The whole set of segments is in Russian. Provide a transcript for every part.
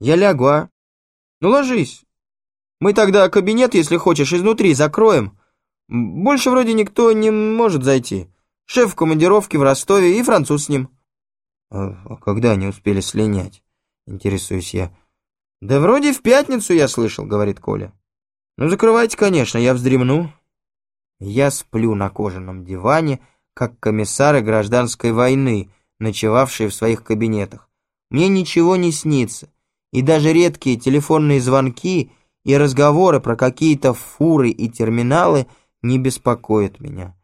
Я лягу, а? Ну ложись. Мы тогда кабинет, если хочешь, изнутри закроем. Больше вроде никто не может зайти. Шеф в командировке в Ростове и француз с ним. А, а когда они успели слинять? Интересуюсь я. Да вроде в пятницу я слышал, говорит Коля. Ну закрывайте, конечно, я вздремну. Я сплю на кожаном диване, как комиссары гражданской войны, ночевавшие в своих кабинетах. Мне ничего не снится, и даже редкие телефонные звонки и разговоры про какие-то фуры и терминалы не беспокоят меня.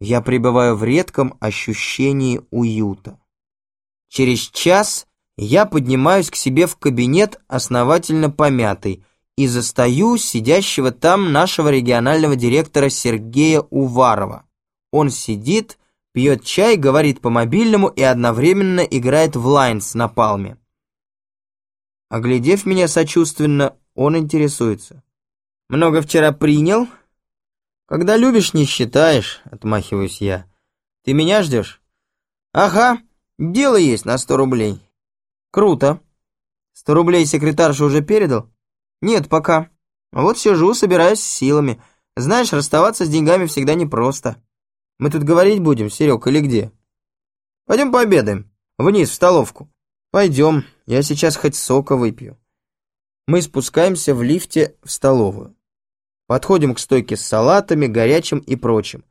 Я пребываю в редком ощущении уюта. Через час я поднимаюсь к себе в кабинет, основательно помятый, и застаю сидящего там нашего регионального директора Сергея Уварова. Он сидит, пьет чай, говорит по мобильному и одновременно играет в лайнс на палме. Оглядев меня сочувственно, он интересуется. «Много вчера принял?» «Когда любишь, не считаешь», — отмахиваюсь я. «Ты меня ждешь?» «Ага, дело есть на сто рублей». «Круто. Сто рублей секретарша уже передал?» «Нет, пока. Вот сижу, собираюсь силами. Знаешь, расставаться с деньгами всегда непросто». Мы тут говорить будем, Серег, или где? Пойдем пообедаем. Вниз, в столовку. Пойдем, я сейчас хоть сока выпью. Мы спускаемся в лифте в столовую. Подходим к стойке с салатами, горячим и прочим.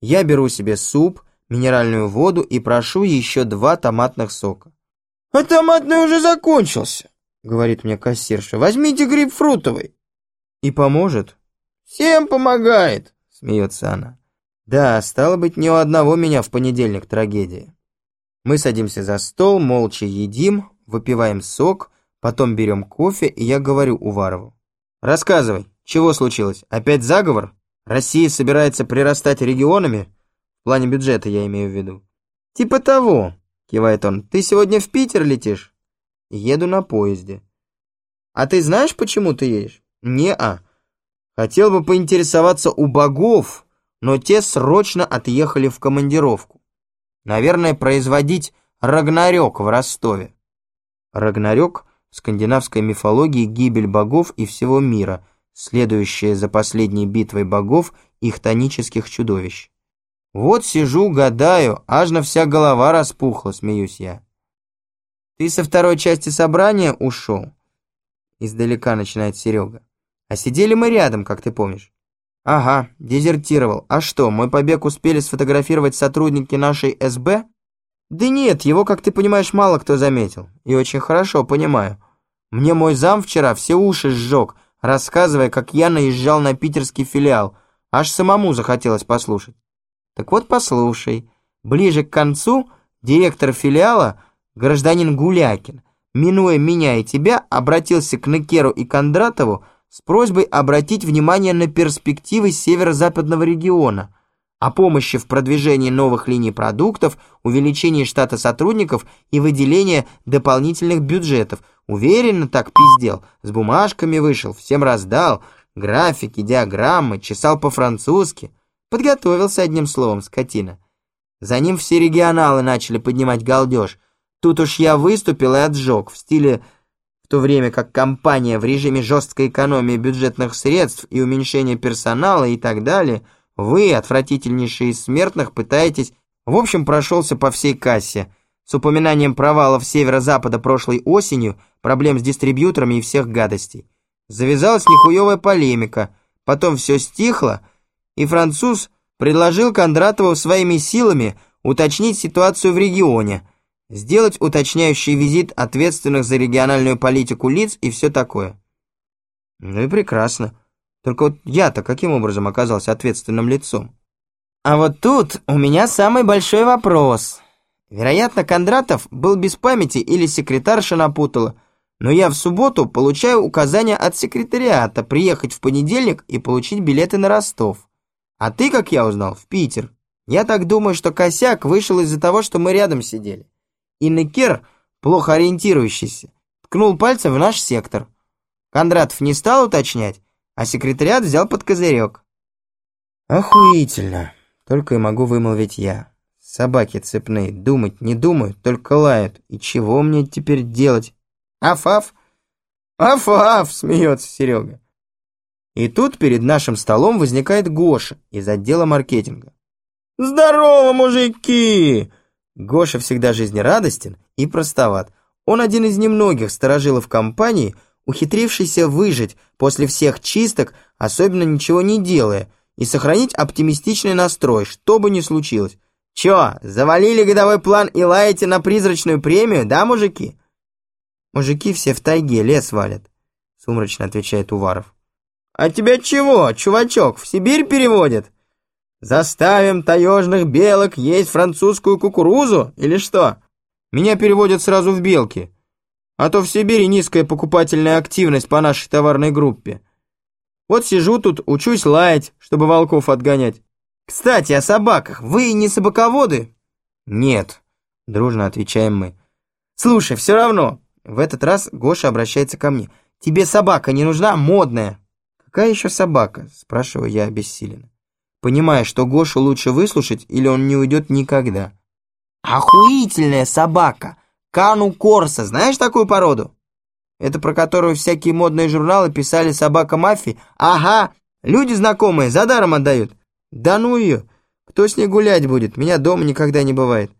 Я беру себе суп, минеральную воду и прошу еще два томатных сока. «А томатный уже закончился», — говорит мне кассирша. «Возьмите грейпфрутовый». «И поможет?» «Всем помогает», — смеется она. Да, стало быть, не у одного меня в понедельник трагедия. Мы садимся за стол, молча едим, выпиваем сок, потом берем кофе, и я говорю Уварову. Рассказывай, чего случилось? Опять заговор? Россия собирается прирастать регионами? В плане бюджета я имею в виду. Типа того, кивает он. Ты сегодня в Питер летишь? Еду на поезде. А ты знаешь, почему ты едешь? Не-а. Хотел бы поинтересоваться у богов, но те срочно отъехали в командировку. Наверное, производить Рагнарёк в Ростове. Рагнарёк в скандинавской мифологии гибель богов и всего мира, следующая за последней битвой богов и хтонических чудовищ. Вот сижу, гадаю, аж на вся голова распухла, смеюсь я. Ты со второй части собрания ушел? Издалека начинает Серега. А сидели мы рядом, как ты помнишь. «Ага, дезертировал. А что, мой побег успели сфотографировать сотрудники нашей СБ?» «Да нет, его, как ты понимаешь, мало кто заметил. И очень хорошо понимаю. Мне мой зам вчера все уши сжег, рассказывая, как я наезжал на питерский филиал. Аж самому захотелось послушать. Так вот послушай. Ближе к концу директор филиала, гражданин Гулякин, минуя меня и тебя, обратился к Некеру и Кондратову, с просьбой обратить внимание на перспективы северо-западного региона, о помощи в продвижении новых линий продуктов, увеличении штата сотрудников и выделении дополнительных бюджетов. Уверенно так пиздел, с бумажками вышел, всем раздал, графики, диаграммы, чесал по-французски. Подготовился одним словом, скотина. За ним все регионалы начали поднимать галдеж. Тут уж я выступил и отжег в стиле в то время как компания в режиме жесткой экономии бюджетных средств и уменьшения персонала и так далее, вы, отвратительнейшие из смертных, пытаетесь... В общем, прошелся по всей кассе, с упоминанием провалов северо-запада прошлой осенью, проблем с дистрибьюторами и всех гадостей. Завязалась нехуевая полемика, потом все стихло, и француз предложил Кондратову своими силами уточнить ситуацию в регионе – сделать уточняющий визит ответственных за региональную политику лиц и все такое. Ну и прекрасно. Только вот я-то каким образом оказался ответственным лицом? А вот тут у меня самый большой вопрос. Вероятно, Кондратов был без памяти или секретарша напутала, но я в субботу получаю указание от секретариата приехать в понедельник и получить билеты на Ростов. А ты, как я узнал, в Питер. Я так думаю, что косяк вышел из-за того, что мы рядом сидели и Некер, плохо ориентирующийся, ткнул пальцем в наш сектор. Кондратов не стал уточнять, а секретариат взял под козырек. Охуительно, только и могу вымолвить я. Собаки цепные, думать не думают, только лают. И чего мне теперь делать? Аф-аф, смеется Серега. И тут перед нашим столом возникает Гоша из отдела маркетинга. «Здорово, мужики!» Гоша всегда жизнерадостен и простоват. Он один из немногих сторожилов компании, ухитрившийся выжить после всех чисток, особенно ничего не делая, и сохранить оптимистичный настрой, что бы ни случилось. Чё, завалили годовой план и лаете на призрачную премию, да, мужики? Мужики все в тайге лес валят, сумрачно отвечает Уваров. А тебя чего, чувачок, в Сибирь переводят? Заставим таежных белок есть французскую кукурузу или что? Меня переводят сразу в белки. А то в Сибири низкая покупательная активность по нашей товарной группе. Вот сижу тут, учусь лаять, чтобы волков отгонять. Кстати, о собаках. Вы не собаководы? Нет, дружно отвечаем мы. Слушай, все равно. В этот раз Гоша обращается ко мне. Тебе собака не нужна, модная. Какая еще собака? Спрашиваю я обессиленно. Понимая, что Гошу лучше выслушать, или он не уйдет никогда. Охуительная собака. Кану Корса. Знаешь такую породу? Это про которую всякие модные журналы писали «Собака мафии». Ага, люди знакомые, за даром отдают. Да ну ее! Кто с ней гулять будет? Меня дома никогда не бывает.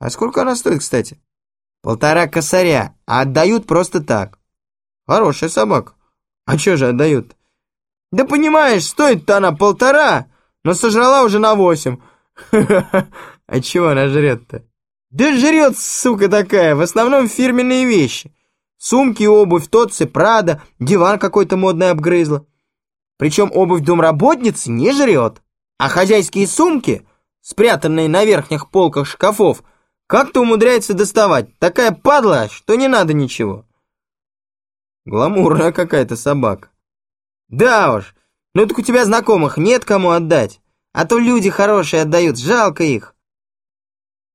А сколько она стоит, кстати? Полтора косаря, а отдают просто так. Хорошая собака. А чё же отдают? Да понимаешь, стоит-то она полтора, но сожрала уже на восемь. А чего она жрет-то? Да жрет, сука такая, в основном фирменные вещи. Сумки, обувь, тотцы, Прада, диван какой-то модный обгрызла. Причем обувь домработницы не жрет. А хозяйские сумки, спрятанные на верхних полках шкафов, как-то умудряется доставать. Такая падла, что не надо ничего. Гламурная какая-то собака. Да уж, ну так у тебя знакомых нет кому отдать. А то люди хорошие отдают, жалко их.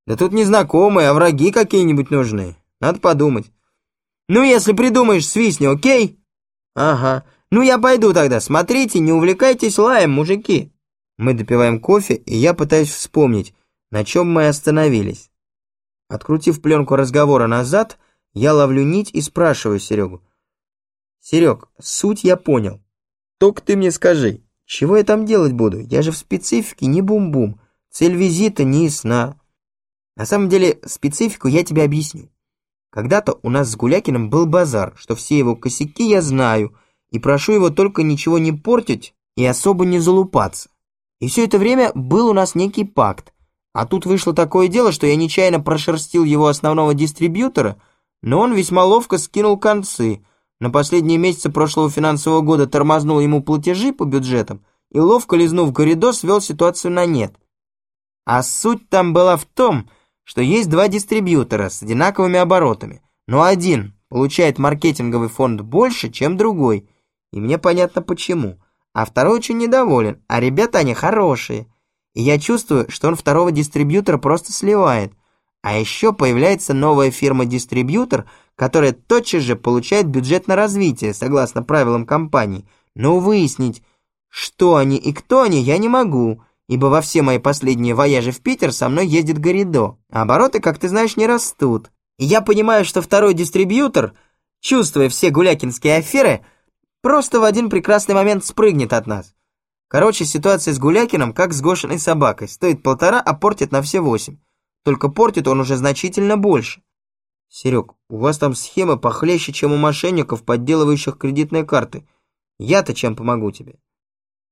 Да тут не знакомые, а враги какие-нибудь нужны. Надо подумать. Ну, если придумаешь, свистни, окей? Ага. Ну, я пойду тогда. Смотрите, не увлекайтесь лаем, мужики. Мы допиваем кофе, и я пытаюсь вспомнить, на чем мы остановились. Открутив пленку разговора назад, я ловлю нить и спрашиваю Серегу. «Серег, суть я понял. Только ты мне скажи, чего я там делать буду? Я же в специфике не бум-бум. Цель визита не ясна. На самом деле, специфику я тебе объясню. Когда-то у нас с Гулякиным был базар, что все его косяки я знаю, и прошу его только ничего не портить и особо не залупаться. И все это время был у нас некий пакт. А тут вышло такое дело, что я нечаянно прошерстил его основного дистрибьютора, но он весьма ловко скинул концы. На последние месяцы прошлого финансового года тормознул ему платежи по бюджетам и, ловко лизнув коридор, свел ситуацию на нет. А суть там была в том, что есть два дистрибьютора с одинаковыми оборотами, но один получает маркетинговый фонд больше, чем другой, и мне понятно почему а второй очень недоволен, а ребята они хорошие. И я чувствую, что он второго дистрибьютора просто сливает. А еще появляется новая фирма-дистрибьютор, которая тотчас же получает бюджет на развитие, согласно правилам компании. Но выяснить, что они и кто они, я не могу, ибо во все мои последние вояжи в Питер со мной ездит Горидо. А обороты, как ты знаешь, не растут. И я понимаю, что второй дистрибьютор, чувствуя все гулякинские аферы, просто в один прекрасный момент спрыгнет от нас. Короче, ситуация с Гулякиным как с Гошиной собакой. Стоит полтора, а портит на все восемь. Только портит он уже значительно больше. Серег, у вас там схема похлеще, чем у мошенников, подделывающих кредитные карты. Я-то чем помогу тебе?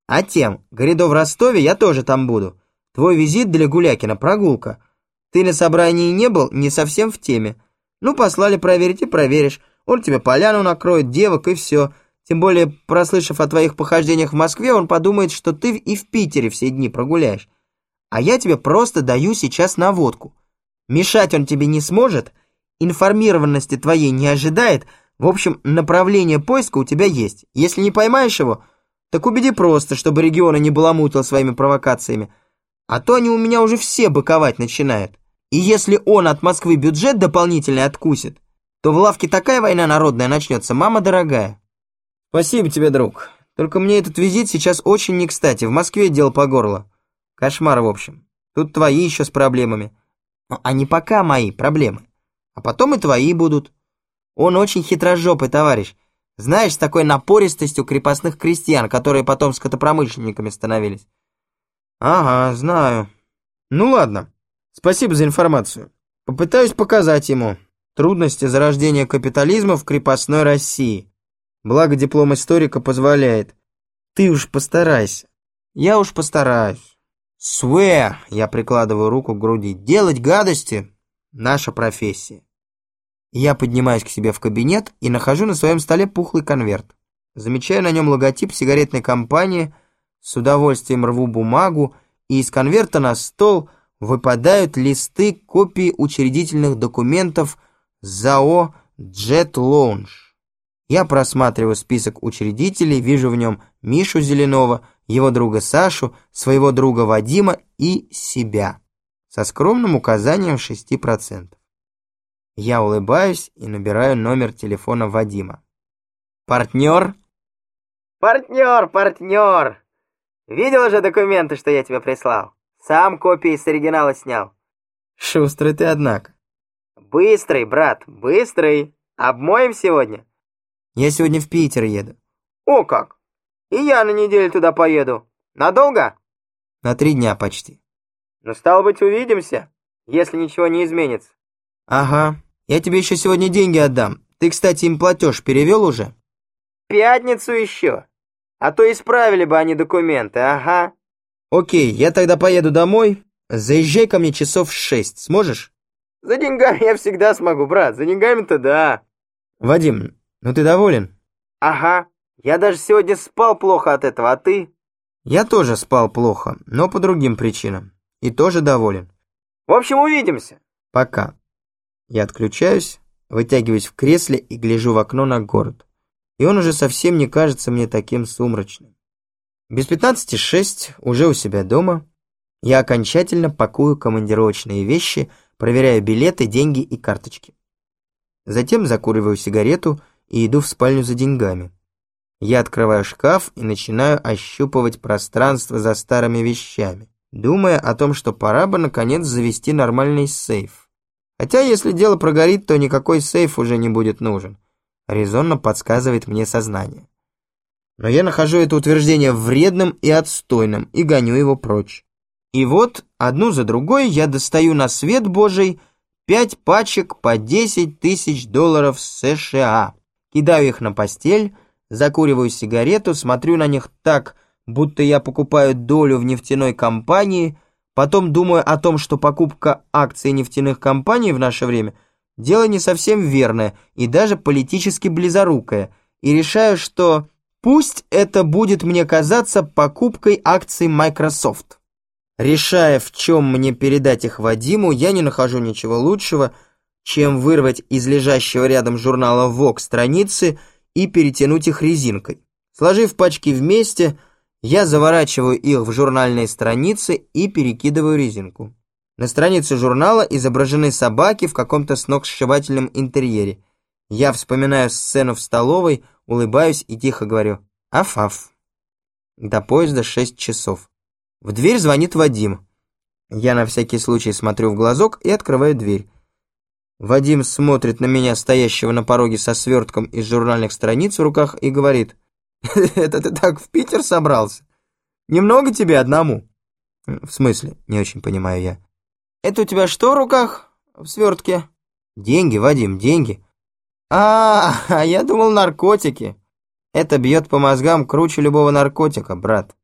А тем, Горидо в Ростове, я тоже там буду. Твой визит для Гулякина, прогулка. Ты на собрании не был, не совсем в теме. Ну, послали проверить и проверишь. Он тебе поляну накроет, девок и все. Тем более, прослышав о твоих похождениях в Москве, он подумает, что ты и в Питере все дни прогуляешь. А я тебе просто даю сейчас наводку. Мешать он тебе не сможет, информированности твоей не ожидает, в общем, направление поиска у тебя есть. Если не поймаешь его, так убеди просто, чтобы региона не баламутил своими провокациями. А то они у меня уже все быковать начинают. И если он от Москвы бюджет дополнительный откусит, то в лавке такая война народная начнется, мама дорогая. «Спасибо тебе, друг. Только мне этот визит сейчас очень не кстати. В Москве дел по горло. Кошмар, в общем. Тут твои еще с проблемами. А не пока мои проблемы. А потом и твои будут. Он очень хитрожопый товарищ. Знаешь, с такой напористостью крепостных крестьян, которые потом скотопромышленниками становились. Ага, знаю. Ну ладно, спасибо за информацию. Попытаюсь показать ему трудности зарождения капитализма в крепостной России. Благо диплом историка позволяет. Ты уж постарайся. Я уж постараюсь. Swear, я прикладываю руку к груди, делать гадости – наша профессия. Я поднимаюсь к себе в кабинет и нахожу на своем столе пухлый конверт. Замечаю на нем логотип сигаретной компании, с удовольствием рву бумагу, и из конверта на стол выпадают листы копий учредительных документов ЗАО «Джет Lounge. Я просматриваю список учредителей, вижу в нем Мишу Зеленова, его друга Сашу, своего друга Вадима и себя, со скромным указанием 6%. Я улыбаюсь и набираю номер телефона Вадима. «Партнер?» «Партнер, партнер! Видел уже документы, что я тебе прислал? Сам копии с оригинала снял». «Шустрый ты, однако». «Быстрый, брат, быстрый. Обмоем сегодня?» «Я сегодня в Питер еду». «О как! И я на неделю туда поеду. Надолго?» «На три дня почти». «Ну, стало быть, увидимся, если ничего не изменится». «Ага, я тебе еще сегодня деньги отдам. Ты, кстати, им платеж перевел уже?» «Пятницу еще. А то исправили бы они документы, ага». «Окей, я тогда поеду домой. Заезжай ко мне часов в шесть. Сможешь?» «За деньгами я всегда смогу, брат. За деньгами-то да». «Вадим, ну ты доволен?» «Ага. Я даже сегодня спал плохо от этого, а ты?» «Я тоже спал плохо, но по другим причинам. И тоже доволен». «В общем, увидимся». «Пока». Я отключаюсь, вытягиваюсь в кресле и гляжу в окно на город. И он уже совсем не кажется мне таким сумрачным. Без пятнадцати шесть, уже у себя дома, я окончательно пакую командировочные вещи, проверяю билеты, деньги и карточки. Затем закуриваю сигарету и иду в спальню за деньгами. Я открываю шкаф и начинаю ощупывать пространство за старыми вещами, думая о том, что пора бы наконец завести нормальный сейф. Хотя, если дело прогорит, то никакой сейф уже не будет нужен. Резонно подсказывает мне сознание. Но я нахожу это утверждение вредным и отстойным и гоню его прочь. И вот, одну за другой, я достаю на свет Божий пять пачек по 10 тысяч долларов США. Кидаю их на постель, закуриваю сигарету, смотрю на них так, будто я покупаю долю в нефтяной компании – Потом думаю о том, что покупка акций нефтяных компаний в наше время – дело не совсем верное и даже политически близорукое, и решаю, что пусть это будет мне казаться покупкой акций Microsoft. Решая, в чем мне передать их Вадиму, я не нахожу ничего лучшего, чем вырвать из лежащего рядом журнала Vogue страницы и перетянуть их резинкой. Сложив пачки вместе – я заворачиваю их в журнальные страницы и перекидываю резинку. На странице журнала изображены собаки в каком-то сногсшибательном интерьере. Я вспоминаю сцену в столовой, улыбаюсь и тихо говорю «Аф-аф». До поезда 6 часов. В дверь звонит Вадим. Я на всякий случай смотрю в глазок и открываю дверь. Вадим смотрит на меня, стоящего на пороге со свертком из журнальных страниц в руках, и говорит Это ты так в Питер собрался? Немного тебе одному? В смысле? Не очень понимаю я. Это у тебя что в руках? В свертке? Деньги, Вадим, деньги. А, -а, -а я думал наркотики. Это бьет по мозгам круче любого наркотика, брат.